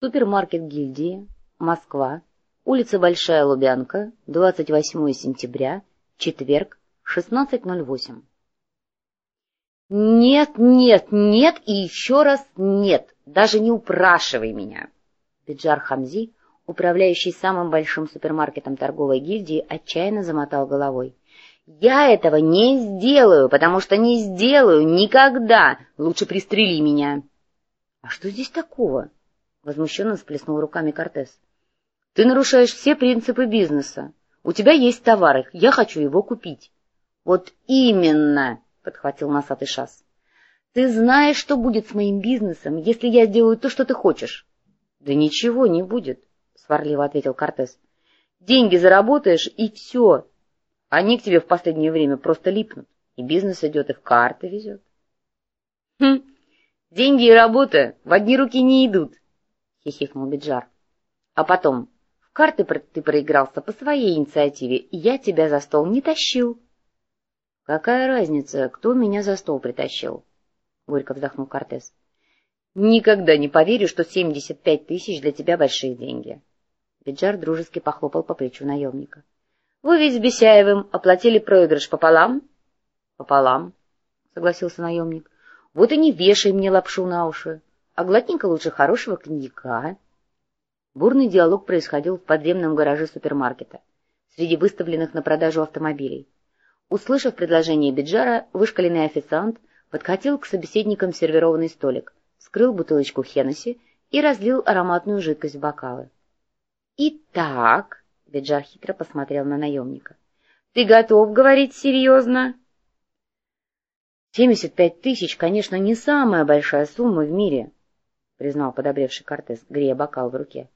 Супермаркет гильдии, Москва, улица Большая Лубянка, 28 сентября, четверг, 16.08. «Нет, нет, нет и еще раз нет, даже не упрашивай меня!» Биджар Хамзи, управляющий самым большим супермаркетом торговой гильдии, отчаянно замотал головой. «Я этого не сделаю, потому что не сделаю никогда! Лучше пристрели меня!» «А что здесь такого?» Возмущенно всплеснул руками Кортес. — Ты нарушаешь все принципы бизнеса. У тебя есть товар, я хочу его купить. — Вот именно, — подхватил носатый шас. — Ты знаешь, что будет с моим бизнесом, если я сделаю то, что ты хочешь? — Да ничего не будет, — сварливо ответил Кортес. — Деньги заработаешь, и все. Они к тебе в последнее время просто липнут, и бизнес идет, и в карты везет. — Хм, деньги и работа в одни руки не идут, — хихикнул Биджар. — А потом, в карты ты проигрался по своей инициативе, и я тебя за стол не тащил. — Какая разница, кто меня за стол притащил? — горько вздохнул Кортес. — Никогда не поверю, что семьдесят пять тысяч для тебя большие деньги. Биджар дружески похлопал по плечу наемника. — Вы ведь с Бесяевым оплатили проигрыш пополам? — Пополам, — согласился наемник. — Вот и не вешай мне лапшу на уши а глотни-ка лучше хорошего коньяка. Бурный диалог происходил в подземном гараже супермаркета, среди выставленных на продажу автомобилей. Услышав предложение Биджара, вышкаленный официант подкатил к собеседникам сервированный столик, скрыл бутылочку Хеннесси и разлил ароматную жидкость в бокалы. «Итак», — Биджар хитро посмотрел на наемника, — «ты готов говорить серьезно?» «Семьдесят пять тысяч, конечно, не самая большая сумма в мире», — признал подобревший Кортес, грея бокал в руке.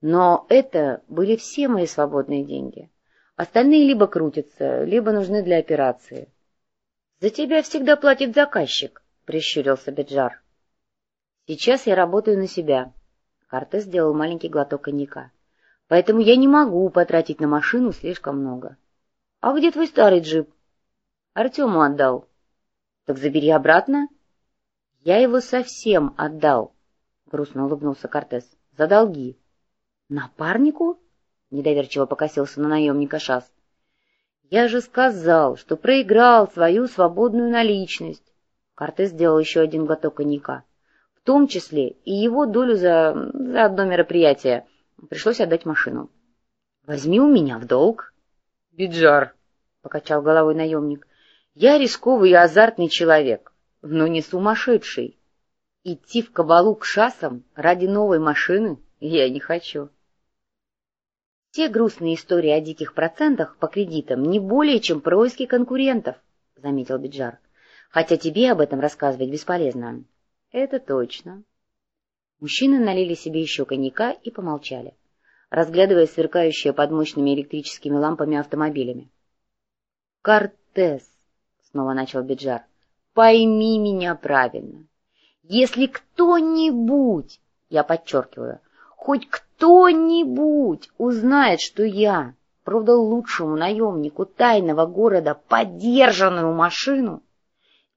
«Но это были все мои свободные деньги. Остальные либо крутятся, либо нужны для операции». «За тебя всегда платит заказчик», — прищурился Беджар. «Сейчас я работаю на себя», — Кортес сделал маленький глоток коньяка. «Поэтому я не могу потратить на машину слишком много». «А где твой старый джип?» «Артему отдал». «Так забери обратно». «Я его совсем отдал», — грустно улыбнулся Кортес. — За долги. — Напарнику? — недоверчиво покосился на наемника Шас. — Я же сказал, что проиграл свою свободную наличность. Кортес сделал еще один глоток коньяка. В том числе и его долю за, за одно мероприятие. Пришлось отдать машину. — Возьми у меня в долг. — Биджар, — покачал головой наемник. — Я рисковый и азартный человек, но не сумасшедший. Идти в кабалу к шасам ради новой машины я не хочу. Те грустные истории о диких процентах по кредитам не более, чем происки конкурентов, — заметил Биджар. — Хотя тебе об этом рассказывать бесполезно. — Это точно. Мужчины налили себе еще коньяка и помолчали, разглядывая сверкающие под мощными электрическими лампами автомобилями. — Кортес, — снова начал Биджар, — пойми меня правильно. Если кто-нибудь, я подчеркиваю, хоть кто-нибудь узнает, что я продал лучшему наемнику тайного города подержанную машину,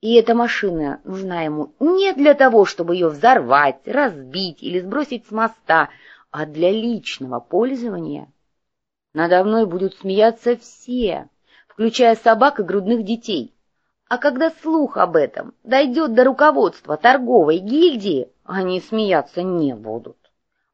и эта машина нужна ему не для того, чтобы ее взорвать, разбить или сбросить с моста, а для личного пользования, надо мной будут смеяться все, включая собак и грудных детей. А когда слух об этом дойдет до руководства торговой гильдии, они смеяться не будут,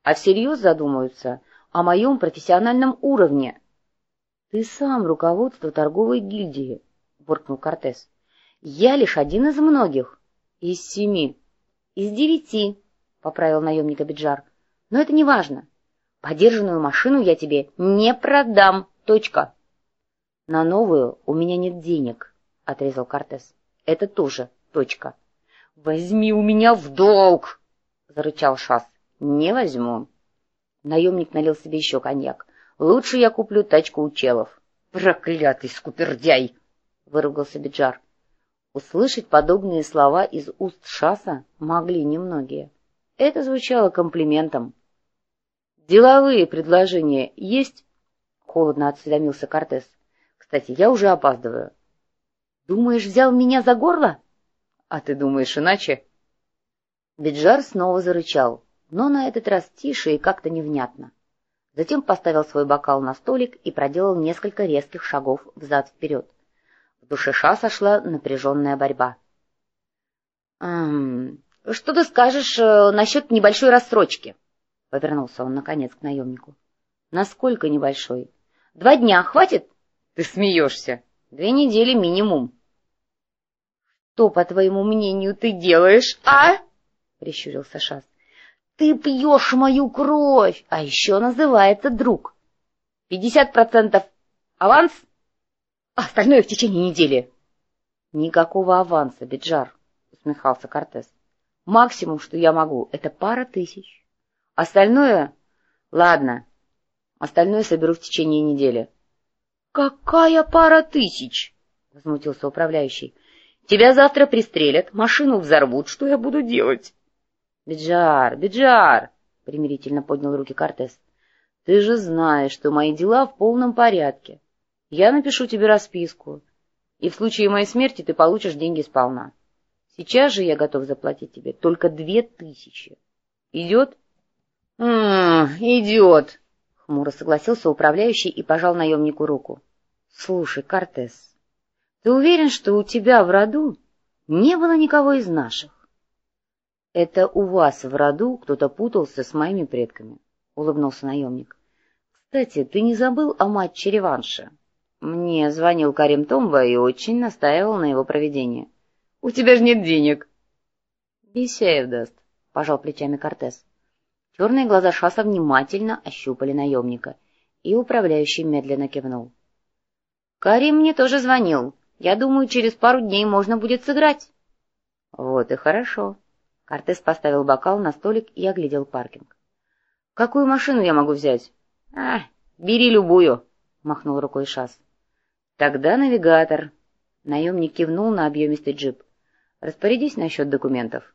а всерьез задумаются о моем профессиональном уровне. — Ты сам руководство торговой гильдии, — буркнул Кортес. — Я лишь один из многих. — Из семи. — Из девяти, — поправил наемник Абиджар. — Но это не важно. Подержанную машину я тебе не продам. Точка. На новую у меня нет денег, — отрезал Кортес. — Это тоже точка. — Возьми у меня в долг! — зарычал Шас. — Не возьму. Наемник налил себе еще коньяк. — Лучше я куплю тачку у челов. — Проклятый скупердяй! — выругался Биджар. Услышать подобные слова из уст Шаса могли немногие. Это звучало комплиментом. — Деловые предложения есть? — холодно осведомился Кортес. — Кстати, я уже опаздываю. Думаешь, взял меня за горло? А ты думаешь иначе? Биджар снова зарычал, но на этот раз тише и как-то невнятно. Затем поставил свой бокал на столик и проделал несколько резких шагов взад-вперед. В душе Ша сошла напряженная борьба. «Эм, «Что ты скажешь э, насчет небольшой рассрочки?» — повернулся он, наконец, к наемнику. «Насколько небольшой? Два дня хватит?» «Ты смеешься. Две недели минимум». «Что, по твоему мнению, ты делаешь, а?» — прищурился Шас. «Ты пьешь мою кровь, а еще называется друг. Пятьдесят процентов аванс, а остальное в течение недели». «Никакого аванса, Биджар», — усмехался Кортес. «Максимум, что я могу, это пара тысяч. Остальное... Ладно, остальное соберу в течение недели». «Какая пара тысяч?» — возмутился управляющий. «Тебя завтра пристрелят, машину взорвут. Что я буду делать?» «Биджар, Биджар!» — примирительно поднял руки Кортес. «Ты же знаешь, что мои дела в полном порядке. Я напишу тебе расписку, и в случае моей смерти ты получишь деньги сполна. Сейчас же я готов заплатить тебе только две тысячи. Идет?» «Идет!» — хмуро согласился управляющий и пожал наемнику руку. «Слушай, Кортес, ты уверен, что у тебя в роду не было никого из наших?» «Это у вас в роду кто-то путался с моими предками», — улыбнулся наемник. «Кстати, ты не забыл о матче реванша?» Мне звонил Карим Томба и очень настаивал на его проведении. «У тебя же нет денег!» «Бесяев даст», — пожал плечами Кортес. Черные глаза Шаса внимательно ощупали наемника, и управляющий медленно кивнул. «Карим мне тоже звонил. Я думаю, через пару дней можно будет сыграть». «Вот и хорошо», Кортес поставил бокал на столик и оглядел паркинг. — Какую машину я могу взять? — А, бери любую, — махнул рукой Шас. — Тогда навигатор. Наемник кивнул на объемистый джип. — Распорядись насчет документов.